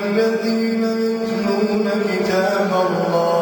الذين يتلون كتاب الله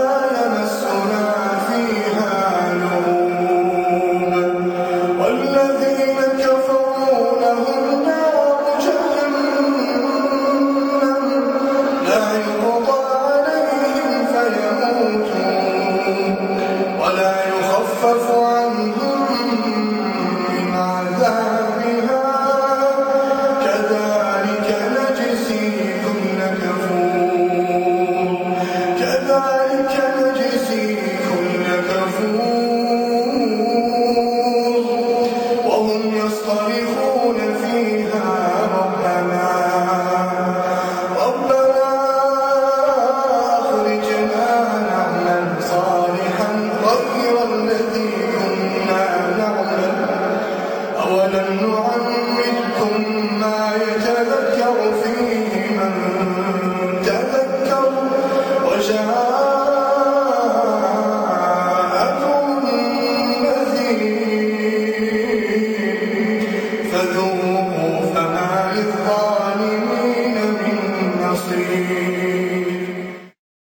يتذكر فيه من